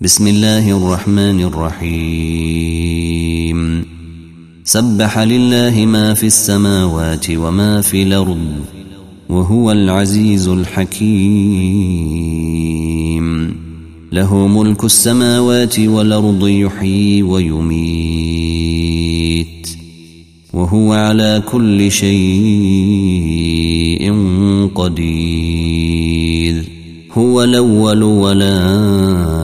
بسم الله الرحمن الرحيم. سبح لله ما في السماوات وما في الأرض وهو العزيز الحكيم. له ملك السماوات والأرض يحيي ويميت وهو على كل شيء قدير. هو الأول ولا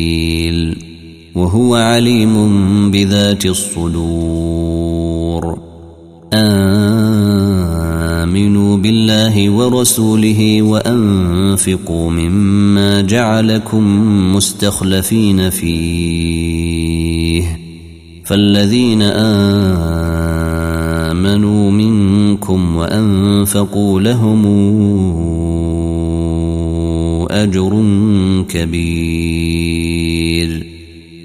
وهو عليم بذات الصدور. آمنوا بالله ورسوله وأنفقوا مما جعلكم مستخلفين فيه. فالذين آمنوا منكم وأنفقوا لهم أجر كبير.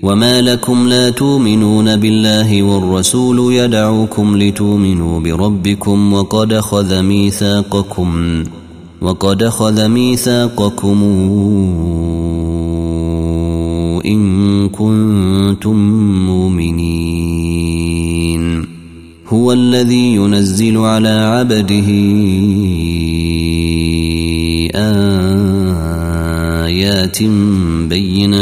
وما لكم لا تؤمنون بالله والرسول يدعوكم لتؤمنوا بربكم وقد خذ ميثاقكم وقد خذ ميثاقكم إن كنتم مؤمنين هو الذي ينزل على عبده آيات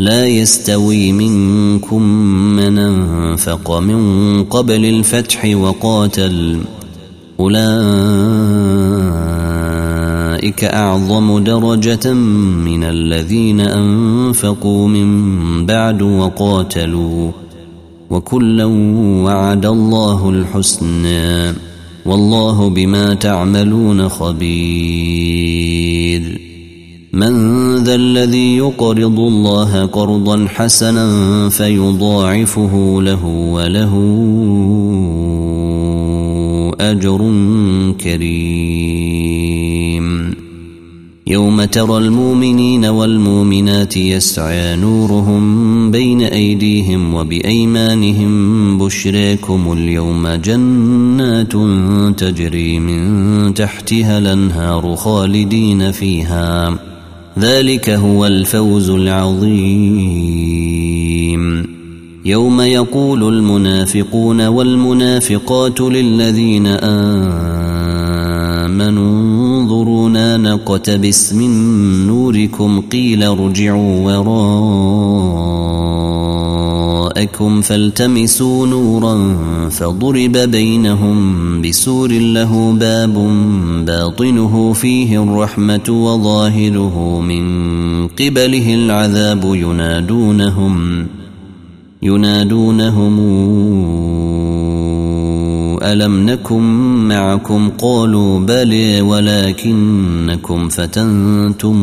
لا يستوي منكم من أنفق من قبل الفتح وقاتل. أولئك أعظم درجة من الذين أنفقوا من بعد وقاتلوا. وكلا وعد الله الحسنى والله بما تعملون خبير. من ذا الذي يقرض الله قرضا حسنا فيضاعفه له وله أجر كريم. يوم ترى المؤمنين والمؤمنات يسعى نورهم بين أيديهم وبأيمانهم بشراكم اليوم جنات تجري من تحتها الأنهار خالدين فيها. ذلك هو الفوز العظيم. يوم يقول المنافقون والمنافقات للذين آمنوا انظرونا نقتبس من نوركم قيل ارجعوا وراءكم فالتمسوا نورا فضرب بينهم بسور له باب باطنه فيه الرحمة وظاهره من قبله العذاب ينادونهم ينادونهم ألم نكن معكم قالوا بلي ولكنكم فتنتم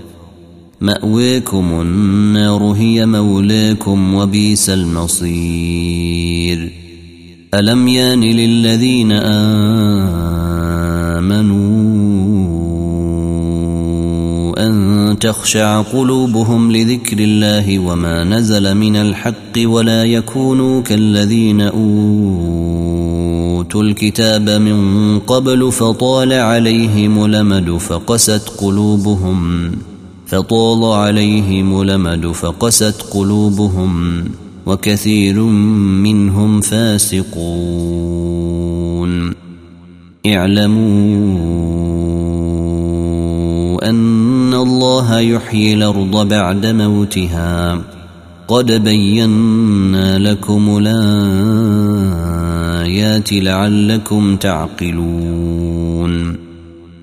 مأويكم النار هي مولاكم وبيس المصير. ألم يأن للذين آمنوا أن تخشع قلوبهم لذكر الله وما نزل من الحق ولا يكونوا كالذين أوتوا الكتاب من قبل فطال عليهم لمد فقست قلوبهم. فطال عليهم لمد فقست قلوبهم وكثير منهم فاسقون. اعلموا أن الله يحيي الأرض بعد موتها. قد بينا لكم الآيات لعلكم تعقلون.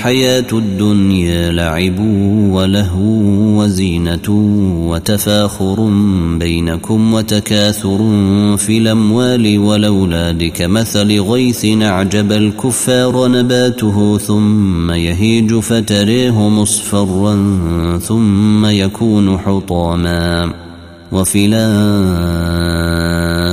انما الحياة الدنيا لعب ولهو وزينة وتفاخر بينكم وتكاثر في الأموال والأولاد كمثل غيث أعجب الكفار نباته ثم يهيج فتريه مصفرا ثم يكون حطاما وفي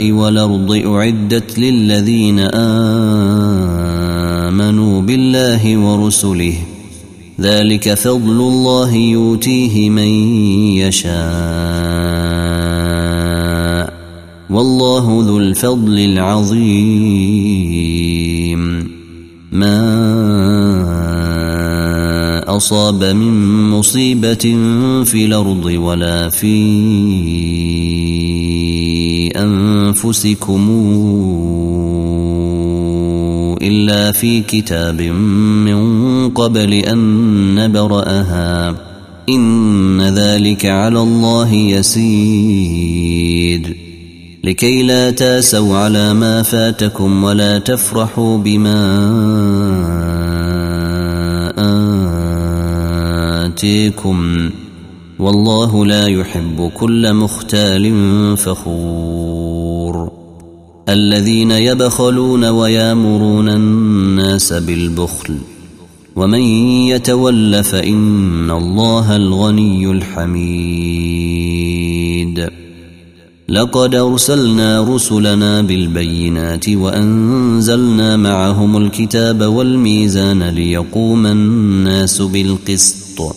والأرض أعدت للذين آمنوا بالله ورسله. ذلك فضل الله يؤتيه من يشاء. والله ذو الفضل العظيم. ما أصاب من مصيبة في الأرض ولا في أنفسكم إلا في كتاب من قبل أن نبرأها. إن ذلك على الله يسير. لكي لا تاسوا على ما فاتكم ولا تفرحوا بما آتيكم. والله لا يحب كل مختال فخور. الذين يبخلون ويامرون الناس بالبخل. ومن يتول فإن الله الغني الحميد. لقد أرسلنا رسلنا بالبينات وأنزلنا معهم الكتاب والميزان ليقوم الناس بالقسط.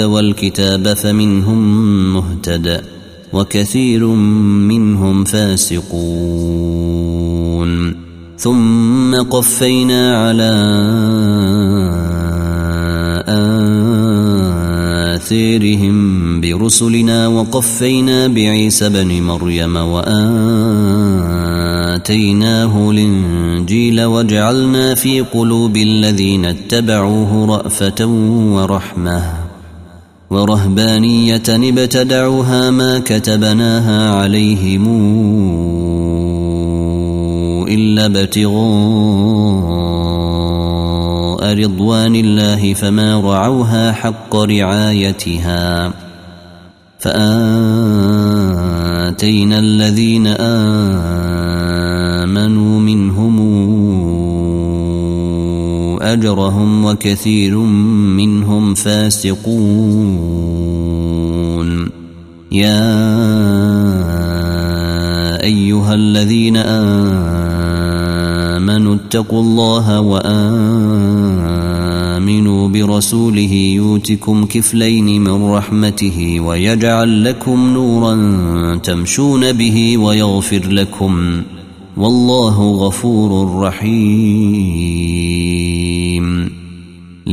والكتاب فمنهم مهتد وكثير منهم فاسقون. ثم قفينا على آثيرهم برسلنا وقفينا بعيسى بن مريم وآتيناه الإنجيل وجعلنا في قلوب الذين اتبعوه رأفة ورحمة. ورهبانية ابتدعوها ما كتبناها عليهم إلا ابتغاء رضوان الله فما رعوها حق رعايتها فآتينا الذين آمنوا أجرهم وكثير منهم فاسقون. يا أيها الذين آمنوا اتقوا الله وآمنوا برسوله يوتكم كفلين من رحمته ويجعل لكم نورا تمشون به ويغفر لكم. والله غفور رحيم.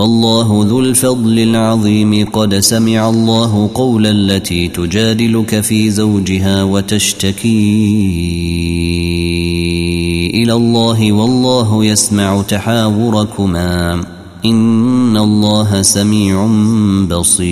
والله ذو الفضل العظيم قد سمع الله قول التي تجادلك في زوجها وتشتكي إلى الله والله يسمع تحاوركما. إن الله سميع بصير.